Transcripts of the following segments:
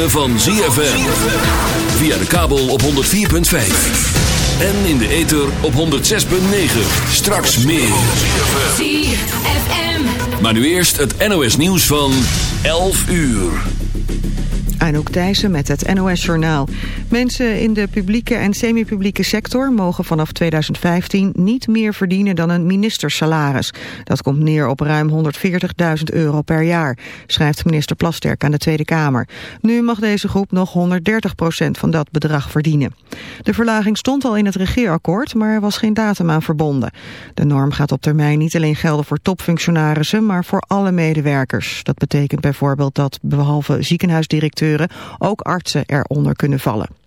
ritme van ZFM. Via de kabel op 104.5. En in de ether op 106.9. Straks meer. ZFM. Maar nu eerst het NOS nieuws van 11 uur. Anouk Thijssen met het NOS-journaal. Mensen in de publieke en semi-publieke sector mogen vanaf 2015 niet meer verdienen dan een ministersalaris. Dat komt neer op ruim 140.000 euro per jaar, schrijft minister Plasterk aan de Tweede Kamer. Nu mag deze groep nog 130 procent van dat bedrag verdienen. De verlaging stond al in het regeerakkoord, maar er was geen datum aan verbonden. De norm gaat op termijn niet alleen gelden voor topfunctionarissen, maar voor alle medewerkers. Dat betekent bijvoorbeeld dat behalve ziekenhuisdirecteuren ook artsen eronder kunnen vallen.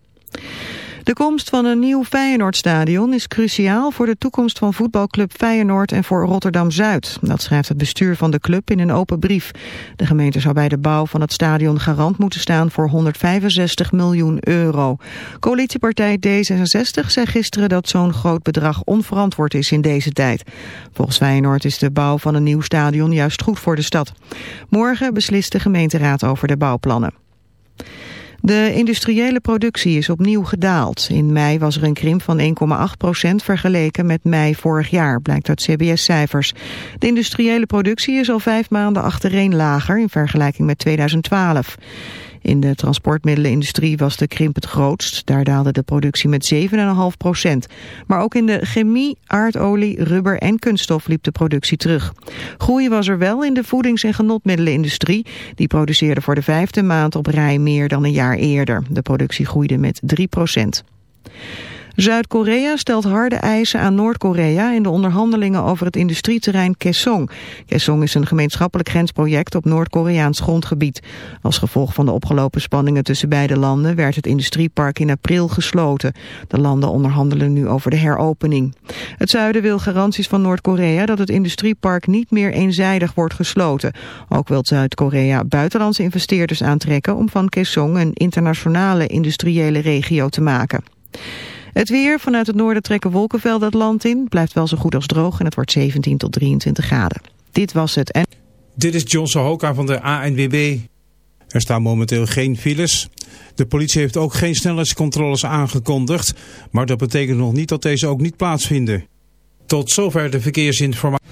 De komst van een nieuw Feyenoordstadion is cruciaal voor de toekomst van voetbalclub Feyenoord en voor Rotterdam-Zuid. Dat schrijft het bestuur van de club in een open brief. De gemeente zou bij de bouw van het stadion garant moeten staan voor 165 miljoen euro. Coalitiepartij D66 zei gisteren dat zo'n groot bedrag onverantwoord is in deze tijd. Volgens Feyenoord is de bouw van een nieuw stadion juist goed voor de stad. Morgen beslist de gemeenteraad over de bouwplannen. De industriële productie is opnieuw gedaald. In mei was er een krimp van 1,8 procent vergeleken met mei vorig jaar, blijkt uit CBS-cijfers. De industriële productie is al vijf maanden achtereen lager in vergelijking met 2012. In de transportmiddelenindustrie was de krimp het grootst. Daar daalde de productie met 7,5 procent. Maar ook in de chemie, aardolie, rubber en kunststof liep de productie terug. Groei was er wel in de voedings- en genotmiddelenindustrie. Die produceerde voor de vijfde maand op rij meer dan een jaar eerder. De productie groeide met 3 procent. Zuid-Korea stelt harde eisen aan Noord-Korea in de onderhandelingen over het industrieterrein Kaesong. Kaesong is een gemeenschappelijk grensproject op Noord-Koreaans grondgebied. Als gevolg van de opgelopen spanningen tussen beide landen werd het industriepark in april gesloten. De landen onderhandelen nu over de heropening. Het zuiden wil garanties van Noord-Korea dat het industriepark niet meer eenzijdig wordt gesloten. Ook wil Zuid-Korea buitenlandse investeerders aantrekken om van Kaesong een internationale industriële regio te maken. Het weer, vanuit het noorden trekken wolkenvelden het land in. Blijft wel zo goed als droog en het wordt 17 tot 23 graden. Dit was het en... Dit is John Sohoka van de ANWB. Er staan momenteel geen files. De politie heeft ook geen snelheidscontroles aangekondigd. Maar dat betekent nog niet dat deze ook niet plaatsvinden. Tot zover de verkeersinformatie.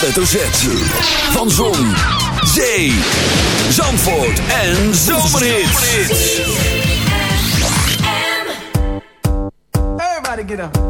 hoofdletter Z. Van Zon, Zee, Zandvoort en Zomerhit. Everybody get up.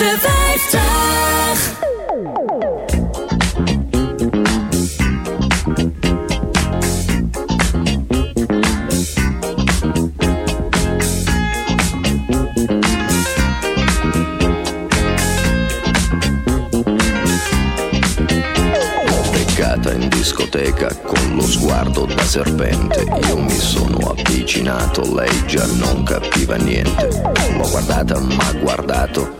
Zomerse 50. beccata in discoteca con lo sguardo da serpente. Io mi sono avvicinato, lei già non capiva niente. L'ho guardata, ma guardato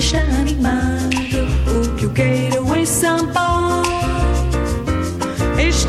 shining mind of hope you gave away some ball. Ich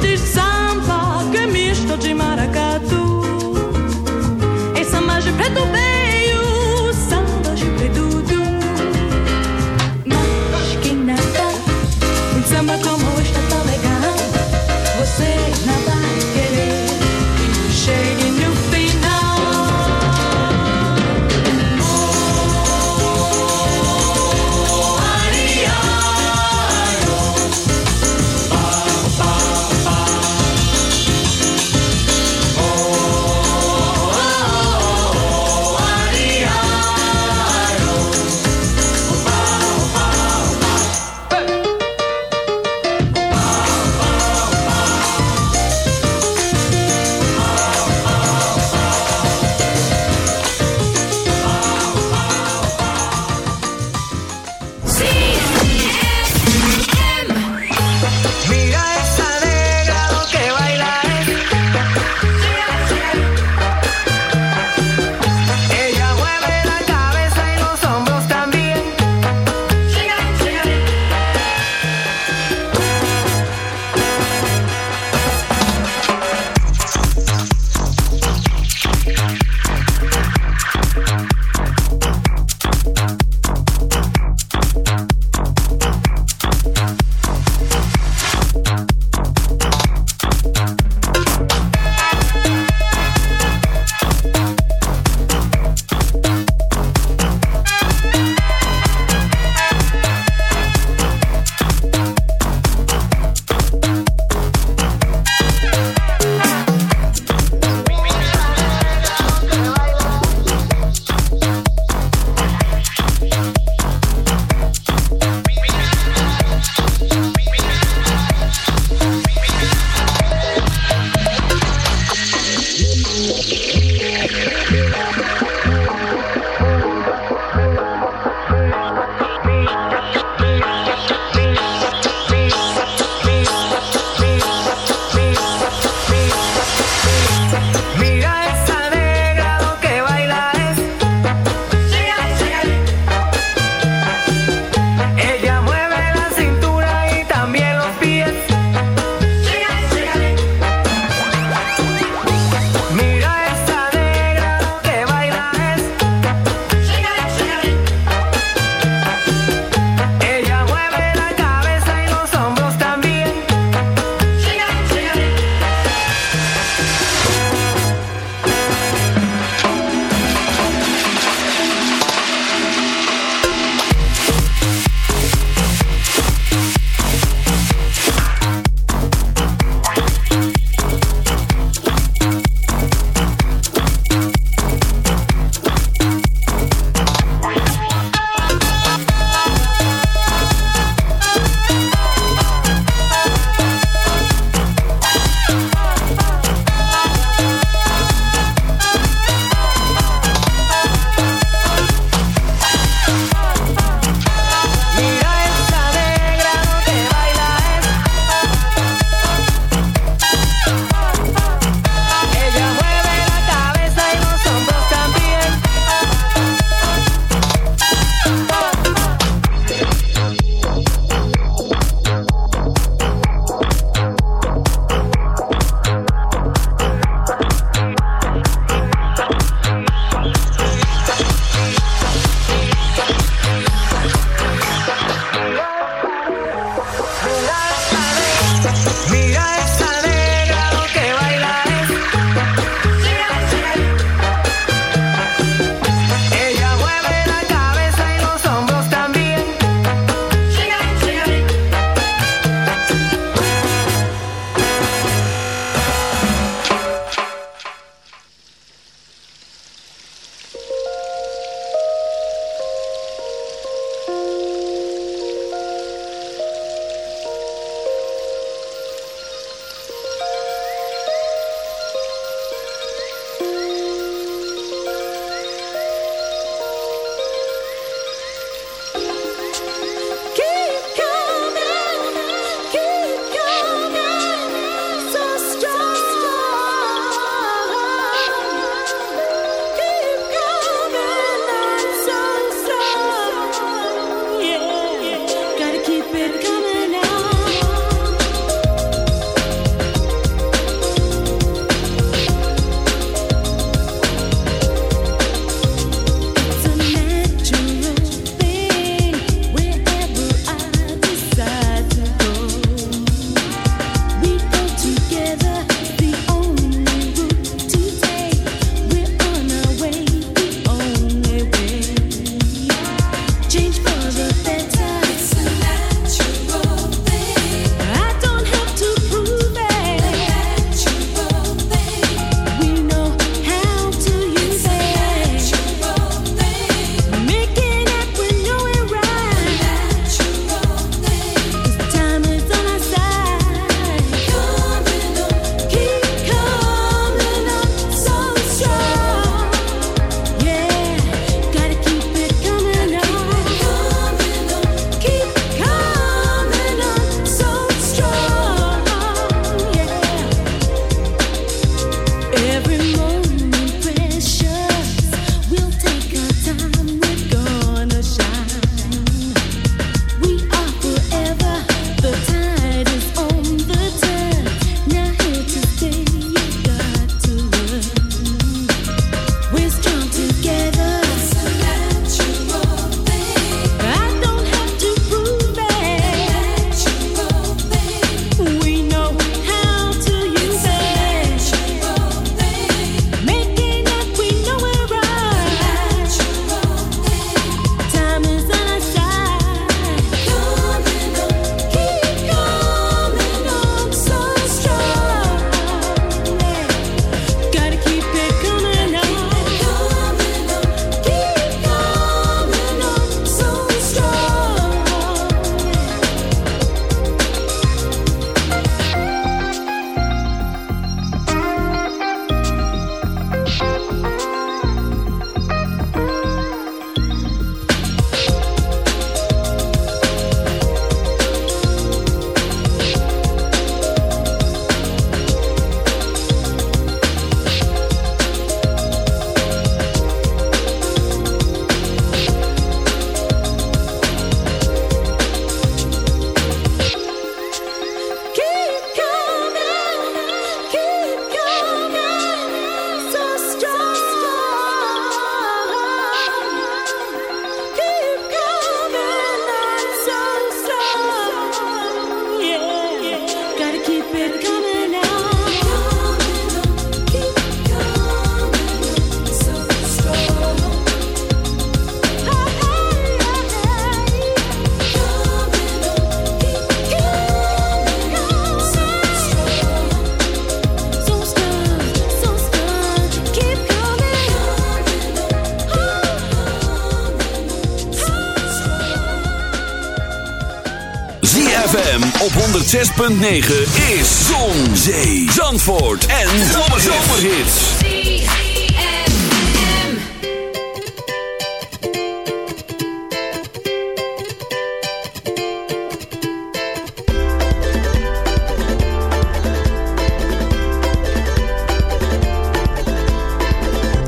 106.9 is Zon, Zee, Zandvoort en Zomerhits.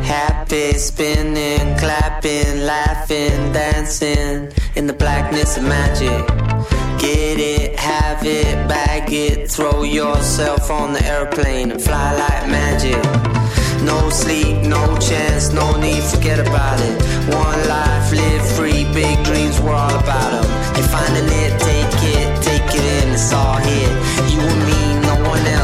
Happy, spinning, clapping, laughing, dancing in the blackness of magic. Get it, have it, bag it, throw yourself on the airplane and fly like magic. No sleep, no chance, no need, forget about it. One life, live free, big dreams, we're all about them. You're finding it, take it, take it in, it's all here.